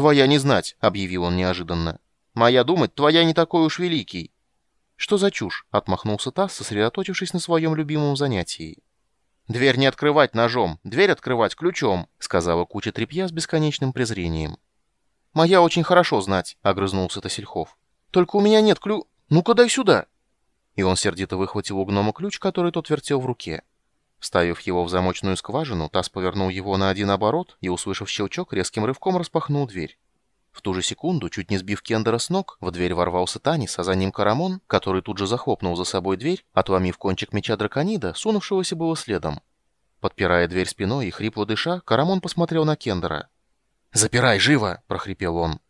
«Твоя не знать», — объявил он неожиданно. «Моя думать, твоя не такой уж великий». «Что за чушь?» — отмахнулся Тасс, сосредоточившись на своем любимом занятии. «Дверь не открывать ножом, дверь открывать ключом», — сказала куча тряпья с бесконечным презрением. «Моя очень хорошо знать», — огрызнулся Тасельхов. «Только у меня нет клю... Ну-ка дай сюда!» И он сердито выхватил у гнома ключ, который тот вертел в руке. Вставив его в замочную скважину, Тасс повернул его на один оборот и, услышав щелчок, резким рывком распахнул дверь. В ту же секунду, чуть не сбив Кендера с ног, в дверь ворвался Танис, а за ним Карамон, который тут же захлопнул за собой дверь, отломив кончик меча драконида, сунувшегося было следом. Подпирая дверь спиной и хрипло дыша, Карамон посмотрел на Кендера. «Запирай, живо!» — прохрипел он.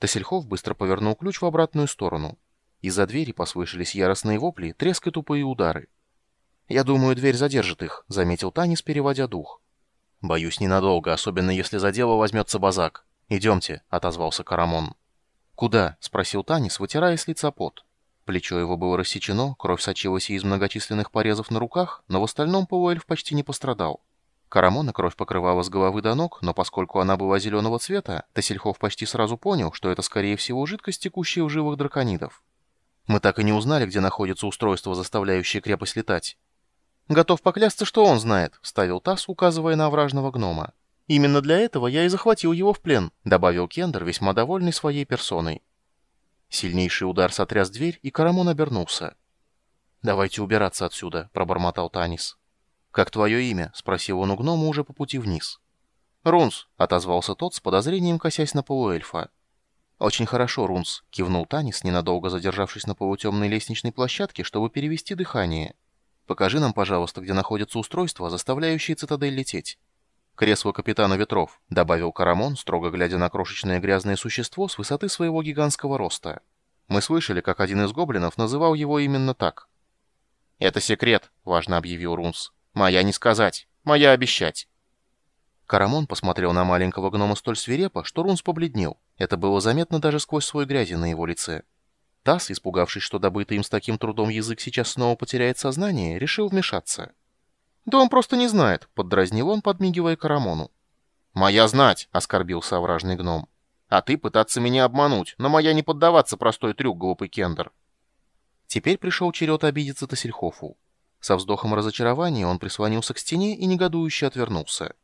Тасельхов быстро повернул ключ в обратную сторону. Из-за двери послышались яростные вопли, треск и тупые удары. «Я думаю, дверь задержит их», — заметил Танис, переводя дух. «Боюсь, ненадолго, особенно если за дело возьмется Базак. Идемте», — отозвался Карамон. «Куда?» — спросил Танис, вытирая с лица пот. Плечо его было рассечено, кровь сочилась из многочисленных порезов на руках, но в остальном полуэльф почти не пострадал. Карамона кровь покрывала с головы до ног, но поскольку она была зеленого цвета, Тасельхов почти сразу понял, что это, скорее всего, жидкость, текущая в жилах драконидов. «Мы так и не узнали, где находится устройство, заставляющее крепость летать». «Готов поклясться, что он знает», — вставил Тасс, указывая на овражного гнома. «Именно для этого я и захватил его в плен», — добавил Кендер, весьма довольный своей персоной. Сильнейший удар сотряс дверь, и Карамон обернулся. «Давайте убираться отсюда», — пробормотал Танис. «Как твое имя?» — спросил он у гнома уже по пути вниз. «Рунс», — отозвался тот с подозрением, косясь на полуэльфа. «Очень хорошо, Рунс», — кивнул Танис, ненадолго задержавшись на полутемной лестничной площадке, чтобы перевести дыхание. Покажи нам, пожалуйста, где находится устройство, заставляющее цитадель лететь». «Кресло капитана ветров», — добавил Карамон, строго глядя на крошечное грязное существо с высоты своего гигантского роста. Мы слышали, как один из гоблинов называл его именно так. «Это секрет», — важно объявил Рунс. «Моя не сказать, моя обещать». Карамон посмотрел на маленького гнома столь свирепо, что Рунс побледнел. Это было заметно даже сквозь свой грязи на его лице. Тасс, испугавшись, что добытый им с таким трудом язык сейчас снова потеряет сознание, решил вмешаться. «Да он просто не знает», — поддразнил он, подмигивая Карамону. «Моя знать», — оскорбился овражный гном. «А ты пытаться меня обмануть, но моя не поддаваться простой трюк, глупый кендер». Теперь пришел черед обидеться Тассельхофу. Со вздохом разочарования он прислонился к стене и негодующе отвернулся.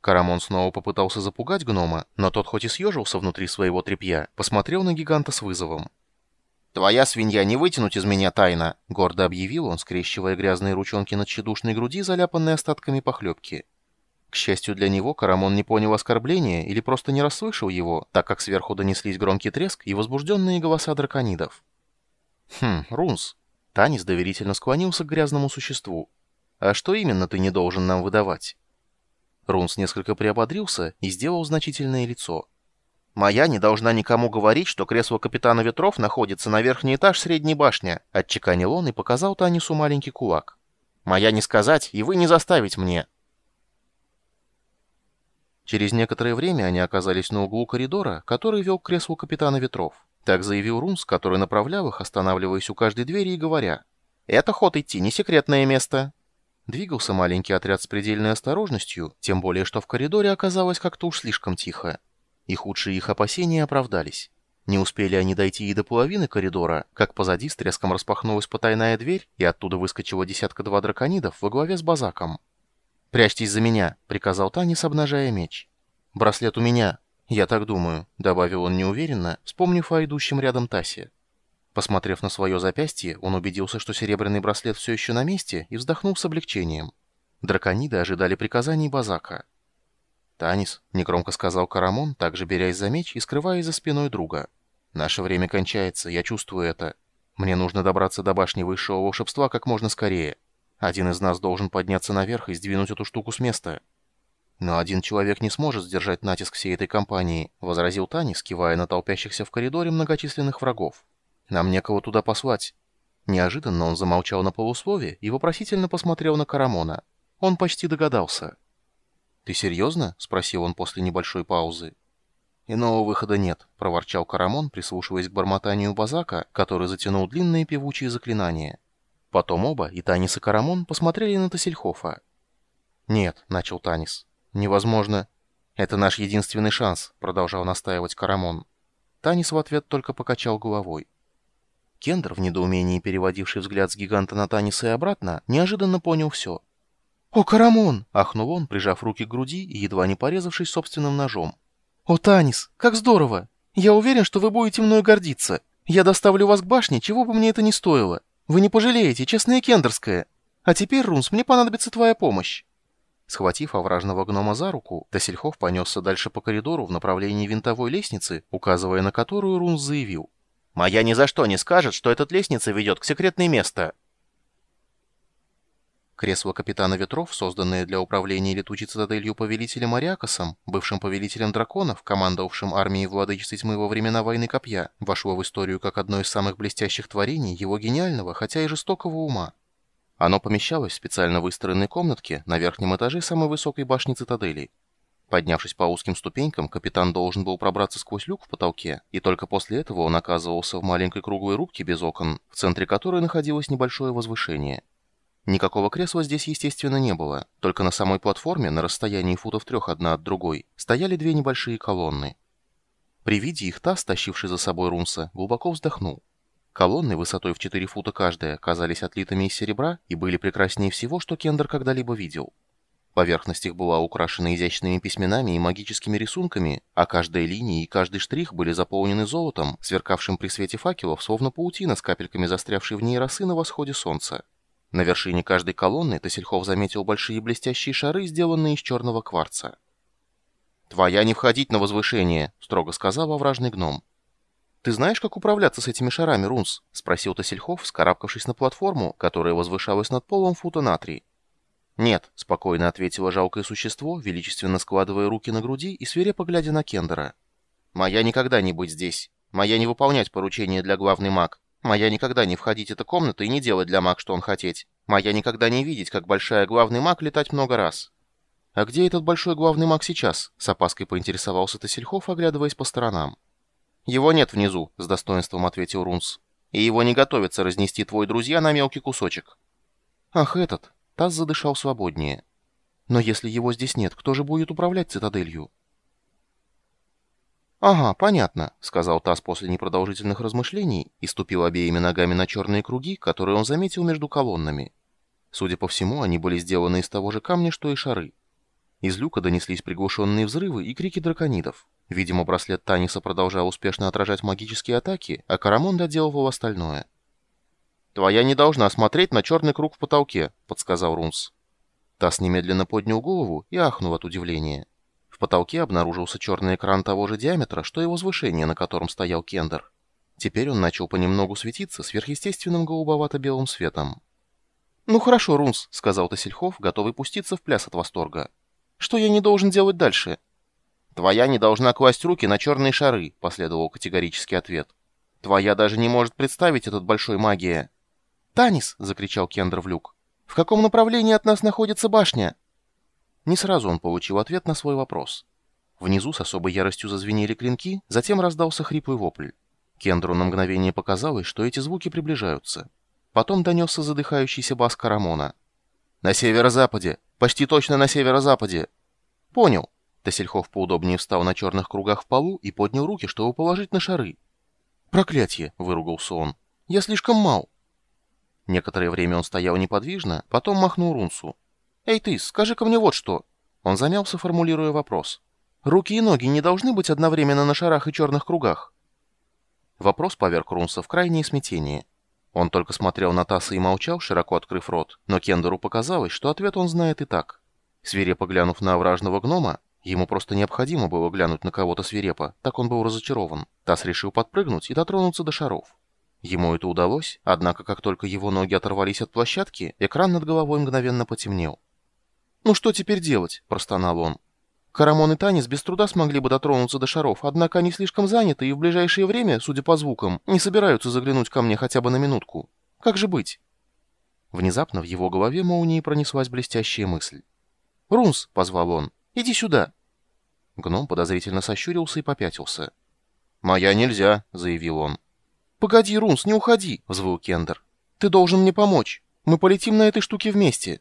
Карамон снова попытался запугать гнома, но тот хоть и съежился внутри своего тряпья, посмотрел на гиганта с вызовом. «Твоя свинья не вытянуть из меня тайна», — гордо объявил он, скрещивая грязные ручонки на тщедушной груди, заляпанной остатками похлебки. К счастью для него, Карамон не понял оскорбления или просто не расслышал его, так как сверху донеслись громкий треск и возбужденные голоса драконидов. «Хм, Рунс». Танис доверительно склонился к грязному существу. «А что именно ты не должен нам выдавать?» Рунс несколько приободрился и сделал значительное лицо. «Моя не должна никому говорить, что кресло капитана Ветров находится на верхний этаж средней башни», — отчеканил он и показал Танису маленький кулак. «Моя не сказать, и вы не заставить мне». Через некоторое время они оказались на углу коридора, который вел к креслу капитана Ветров. Так заявил Рунс, который направлял их, останавливаясь у каждой двери и говоря. «Это ход идти, не секретное место». Двигался маленький отряд с предельной осторожностью, тем более, что в коридоре оказалось как-то уж слишком тихо и худшие их опасения оправдались. Не успели они дойти и до половины коридора, как позади с треском распахнулась потайная дверь, и оттуда выскочила десятка-два драконидов во главе с базаком. «Прячьтесь за меня», — приказал Танис, обнажая меч. «Браслет у меня. Я так думаю», — добавил он неуверенно, вспомнив о идущем рядом Тасе. Посмотрев на свое запястье, он убедился, что серебряный браслет все еще на месте, и вздохнул с облегчением. Дракониды ожидали приказаний Базака. «Танис», — негромко сказал Карамон, также берясь за меч и скрываясь за спиной друга. «Наше время кончается, я чувствую это. Мне нужно добраться до башни высшего волшебства как можно скорее. Один из нас должен подняться наверх и сдвинуть эту штуку с места». «Но один человек не сможет сдержать натиск всей этой компании», — возразил Танис, кивая на толпящихся в коридоре многочисленных врагов. «Нам некого туда послать». Неожиданно он замолчал на полуслове и вопросительно посмотрел на Карамона. Он почти догадался. «Ты серьезно?» — спросил он после небольшой паузы. «Иного выхода нет», — проворчал Карамон, прислушиваясь к бормотанию Базака, который затянул длинные певучие заклинания. Потом оба, и Танис и Карамон, посмотрели на Тассельхофа. «Нет», — начал Танис, — «невозможно». «Это наш единственный шанс», — продолжал настаивать Карамон. Танис в ответ только покачал головой. Кендер, в недоумении переводивший взгляд с гиганта на Таниса и обратно, неожиданно понял все. «О, Карамон!» — ахнул он, прижав руки к груди и едва не порезавшись собственным ножом. «О, Танис, как здорово! Я уверен, что вы будете мной гордиться. Я доставлю вас к башне, чего бы мне это ни стоило. Вы не пожалеете, честная кендерская. А теперь, Рунс, мне понадобится твоя помощь». Схватив овражного гнома за руку, Тасельхов понесся дальше по коридору в направлении винтовой лестницы, указывая на которую Рунс заявил. «Моя ни за что не скажет, что эта лестница ведет к секретное место». Кресло капитана ветров, созданное для управления летучей цитаделью повелителем Ариакосом, бывшим повелителем драконов, командовавшим армией владычества тьмы во времена войны копья, вошло в историю как одно из самых блестящих творений его гениального, хотя и жестокого ума. Оно помещалось в специально выстроенной комнатке на верхнем этаже самой высокой башни цитадели. Поднявшись по узким ступенькам, капитан должен был пробраться сквозь люк в потолке, и только после этого он оказывался в маленькой круглой рубке без окон, в центре которой находилось небольшое возвышение. Никакого кресла здесь, естественно, не было. Только на самой платформе, на расстоянии футов трех одна от другой, стояли две небольшие колонны. При виде их та, стащивший за собой Рунса, глубоко вздохнул. Колонны высотой в 4 фута каждая казались отлитыми из серебра и были прекраснее всего, что Кендер когда-либо видел. Поверхность их была украшена изящными письменами и магическими рисунками, а каждая линия и каждый штрих были заполнены золотом, сверкавшим при свете факелов, словно паутина с капельками застрявшей в ней росы на восходе солнца. На вершине каждой колонны Тасельхов заметил большие блестящие шары, сделанные из черного кварца. «Твоя не входить на возвышение», — строго сказал овражный гном. «Ты знаешь, как управляться с этими шарами, Рунс?» — спросил Тасельхов, скарабкавшись на платформу, которая возвышалась над полом фута на три. «Нет», — спокойно ответило жалкое существо, величественно складывая руки на груди и свирепо глядя на Кендера. «Моя никогда не быть здесь. Моя не выполнять поручения для главный маг. Моя никогда не входить в эту комнату и не делать для маг, что он хотеть. Моя никогда не видеть, как большая главный маг летать много раз. А где этот большой главный маг сейчас? С опаской поинтересовался Тасельхов, оглядываясь по сторонам. Его нет внизу, с достоинством ответил Рунс. И его не готовится разнести твой друзья на мелкий кусочек. Ах, этот. Таз задышал свободнее. Но если его здесь нет, кто же будет управлять цитаделью? «Ага, понятно», — сказал Тасс после непродолжительных размышлений и ступил обеими ногами на черные круги, которые он заметил между колоннами. Судя по всему, они были сделаны из того же камня, что и шары. Из люка донеслись приглушенные взрывы и крики драконидов. Видимо, браслет Таниса продолжал успешно отражать магические атаки, а Карамон доделывал остальное. «Твоя не должна смотреть на черный круг в потолке», — подсказал Рунс. Тасс немедленно поднял голову и ахнул от удивления потолке обнаружился черный экран того же диаметра, что и возвышение, на котором стоял Кендер. Теперь он начал понемногу светиться сверхъестественным голубовато-белым светом. «Ну хорошо, Рунс», — сказал Тасельхов, готовый пуститься в пляс от восторга. «Что я не должен делать дальше?» «Твоя не должна класть руки на черные шары», — последовал категорический ответ. «Твоя даже не может представить этот большой магия». «Танис!» — закричал Кендер в люк. «В каком направлении от нас находится башня?» Не сразу он получил ответ на свой вопрос. Внизу с особой яростью зазвенели клинки, затем раздался хриплый вопль. Кендру на мгновение показалось, что эти звуки приближаются. Потом донесся задыхающийся бас Карамона. «На северо-западе! Почти точно на северо-западе!» «Понял!» Тесельхов поудобнее встал на черных кругах в полу и поднял руки, чтобы положить на шары. «Проклятье!» — выругался он. «Я слишком мал!» Некоторое время он стоял неподвижно, потом махнул Рунсу. «Эй ты, скажи-ка мне вот что!» Он замялся, формулируя вопрос. «Руки и ноги не должны быть одновременно на шарах и черных кругах?» Вопрос поверг Рунса в крайнее смятение. Он только смотрел на Тасса и молчал, широко открыв рот, но Кендеру показалось, что ответ он знает и так. Свирепо глянув на овражного гнома, ему просто необходимо было глянуть на кого-то свирепо, так он был разочарован. Тасс решил подпрыгнуть и дотронуться до шаров. Ему это удалось, однако как только его ноги оторвались от площадки, экран над головой мгновенно потемнел. «Ну что теперь делать?» – простонал он. Карамон и Танис без труда смогли бы дотронуться до шаров, однако они слишком заняты и в ближайшее время, судя по звукам, не собираются заглянуть ко мне хотя бы на минутку. Как же быть? Внезапно в его голове молнией пронеслась блестящая мысль. «Рунс!» — позвал он. «Иди сюда!» Гном подозрительно сощурился и попятился. «Моя нельзя!» — заявил он. «Погоди, Рунс, не уходи!» — взвыл Кендер. «Ты должен мне помочь. Мы полетим на этой штуке вместе!»